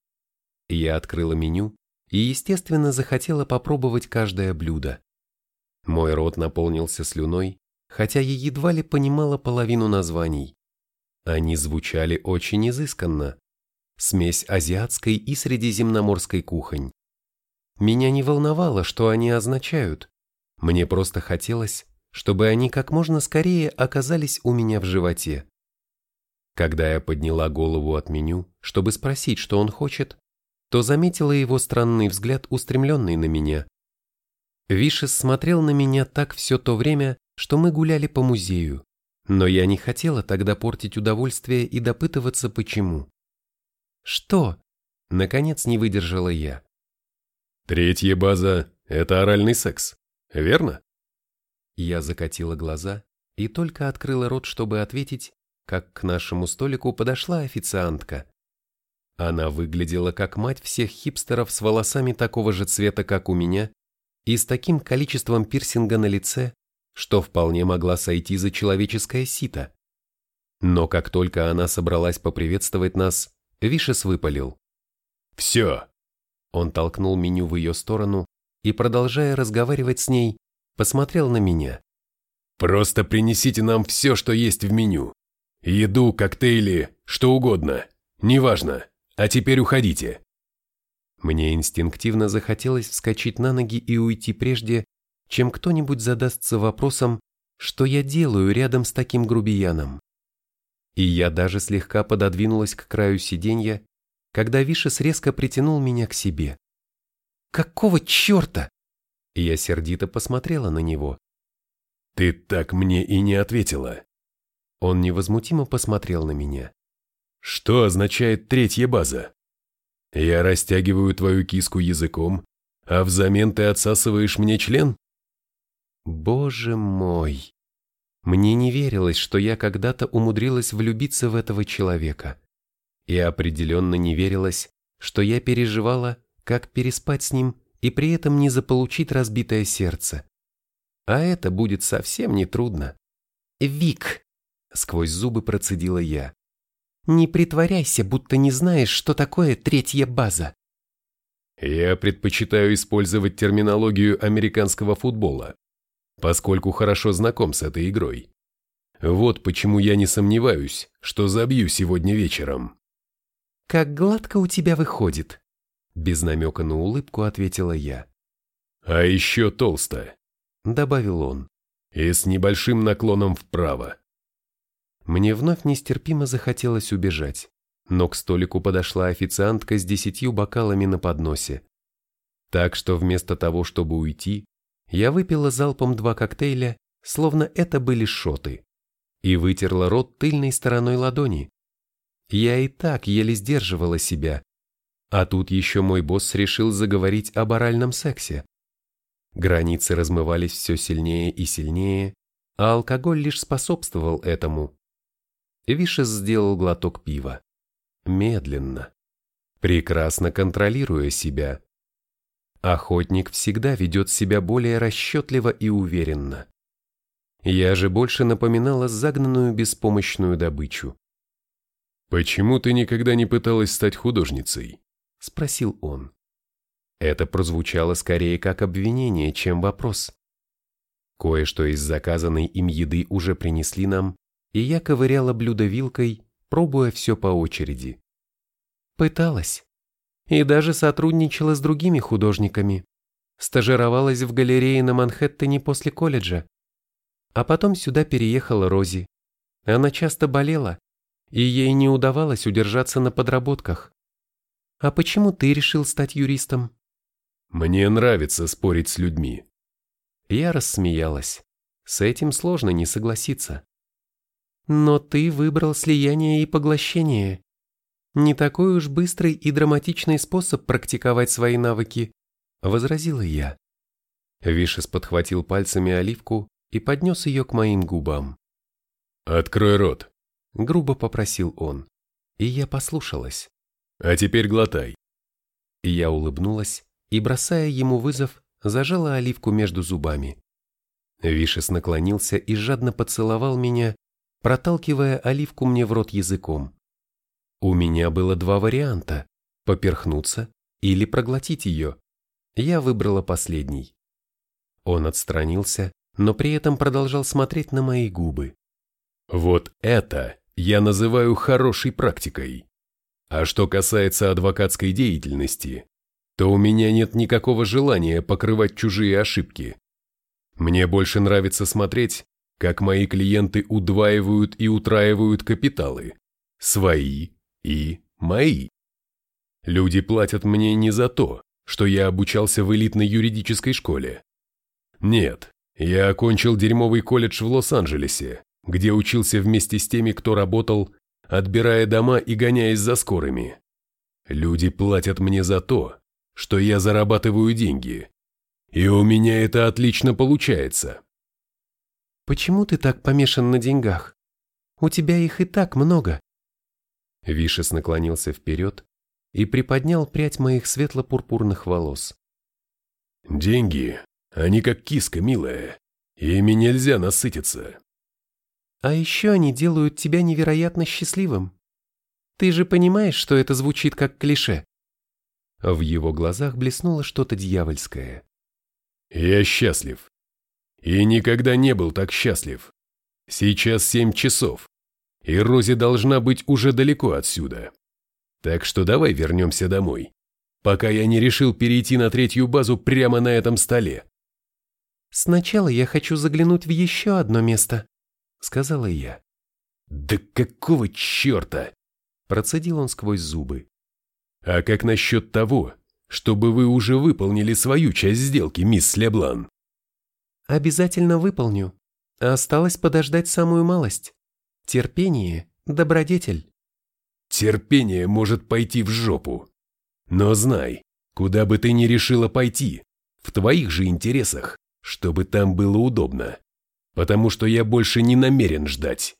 S1: Я открыла меню и, естественно, захотела попробовать каждое блюдо. Мой рот наполнился слюной, хотя я едва ли понимала половину названий. Они звучали очень изысканно. Смесь азиатской и средиземноморской кухонь. Меня не волновало, что они означают. Мне просто хотелось, чтобы они как можно скорее оказались у меня в животе. Когда я подняла голову от меню, чтобы спросить, что он хочет, то заметила его странный взгляд, устремленный на меня. Вишес смотрел на меня так все то время, что мы гуляли по музею, но я не хотела тогда портить удовольствие и допытываться, почему. «Что?» – наконец не выдержала я.
S3: «Третья база – это оральный секс, верно?»
S1: Я закатила глаза и только открыла рот, чтобы ответить, как к нашему столику подошла официантка. Она выглядела как мать всех хипстеров с волосами такого же цвета, как у меня, и с таким количеством пирсинга на лице, что вполне могла сойти за человеческое сито. Но как только она собралась поприветствовать нас, Вишес выпалил.
S3: «Все!»
S1: Он толкнул меню в ее сторону и, продолжая разговаривать с ней, посмотрел на меня.
S3: «Просто принесите нам все, что есть в меню. Еду, коктейли, что угодно. Неважно. А теперь уходите».
S1: Мне инстинктивно захотелось вскочить на ноги и уйти прежде, чем кто-нибудь задастся вопросом, что я делаю рядом с таким грубияном. И я даже слегка пододвинулась к краю сиденья, когда Вишес резко притянул меня к себе. «Какого черта?» Я сердито посмотрела на него.
S3: «Ты так мне и не ответила».
S1: Он невозмутимо посмотрел на меня.
S3: «Что означает третья база?» Я растягиваю твою киску языком, а взамен ты отсасываешь мне член?
S1: Боже мой! Мне не верилось, что я когда-то умудрилась влюбиться в этого человека. И определенно не верилось, что я переживала, как переспать с ним и при этом не заполучить разбитое сердце. А это будет совсем не трудно. «Вик!» — сквозь зубы процедила я. Не притворяйся, будто не знаешь, что такое третья база.
S3: Я предпочитаю использовать терминологию американского футбола, поскольку хорошо знаком с этой игрой. Вот почему я не сомневаюсь, что забью сегодня вечером.
S1: Как гладко у тебя выходит, без намека на улыбку ответила я.
S3: А еще толсто,
S1: добавил он.
S3: И с небольшим наклоном вправо.
S1: Мне вновь нестерпимо захотелось убежать, но к столику подошла официантка с десятью бокалами на подносе. Так что вместо того, чтобы уйти, я выпила залпом два коктейля, словно это были шоты, и вытерла рот тыльной стороной ладони. Я и так еле сдерживала себя, а тут еще мой босс решил заговорить об оральном сексе. Границы размывались все сильнее и сильнее, а алкоголь лишь способствовал этому. Вишес сделал глоток пива. Медленно. Прекрасно контролируя себя. Охотник всегда ведет себя более расчетливо и уверенно. Я же больше напоминала загнанную беспомощную добычу.
S3: «Почему ты никогда не пыталась стать художницей?» – спросил он.
S1: Это прозвучало скорее как обвинение, чем вопрос. Кое-что из заказанной им еды уже принесли нам, и я ковыряла блюдо вилкой, пробуя все по очереди. Пыталась. И даже сотрудничала с другими художниками. Стажировалась в галерее на Манхэттене после колледжа. А потом сюда переехала Рози. Она часто болела, и ей не удавалось удержаться на подработках. А почему ты решил стать юристом?
S3: Мне нравится спорить с людьми.
S1: Я рассмеялась. С этим сложно не согласиться. Но ты выбрал слияние и поглощение. Не такой уж быстрый и драматичный способ практиковать свои навыки, возразила я. Вишес подхватил пальцами оливку и поднес ее к моим губам.
S3: «Открой рот», —
S1: грубо попросил он, и я послушалась.
S3: «А теперь глотай».
S1: Я улыбнулась, и, бросая ему вызов, зажала оливку между зубами. Вишес наклонился и жадно поцеловал меня, проталкивая оливку мне в рот языком. У меня было два варианта – поперхнуться или проглотить ее. Я выбрала последний. Он отстранился, но при этом продолжал смотреть на мои губы.
S3: Вот это я называю хорошей практикой. А что касается адвокатской деятельности, то у меня нет никакого желания покрывать чужие ошибки. Мне больше нравится смотреть, как мои клиенты удваивают и утраивают капиталы, свои и мои. Люди платят мне не за то, что я обучался в элитной юридической школе. Нет, я окончил дерьмовый колледж в Лос-Анджелесе, где учился вместе с теми, кто работал, отбирая дома и гоняясь за скорыми. Люди платят мне за то, что я зарабатываю деньги. И у меня это отлично получается.
S2: Почему ты так помешан на деньгах? У тебя их и так много.
S1: Вишес наклонился вперед и приподнял прядь моих светло-пурпурных волос.
S3: «Деньги, они как киска, милая, ими нельзя насытиться».
S2: «А еще они делают тебя невероятно счастливым. Ты же понимаешь, что это звучит как клише?»
S1: В его глазах блеснуло что-то дьявольское.
S3: «Я счастлив. И никогда не был так счастлив. Сейчас семь часов, и Рози должна быть уже далеко отсюда. Так что давай вернемся домой, пока я не решил перейти на третью базу прямо на этом столе.
S2: «Сначала я хочу заглянуть в еще одно место», — сказала я.
S3: «Да какого черта?»
S1: — процедил он сквозь зубы.
S3: «А как насчет того, чтобы вы уже выполнили свою часть сделки, мисс Леблан?»
S2: «Обязательно выполню. Осталось подождать самую малость. Терпение – добродетель.
S3: Терпение может пойти в жопу. Но знай, куда бы ты ни решила пойти, в твоих же интересах, чтобы там было удобно. Потому что я больше не намерен ждать.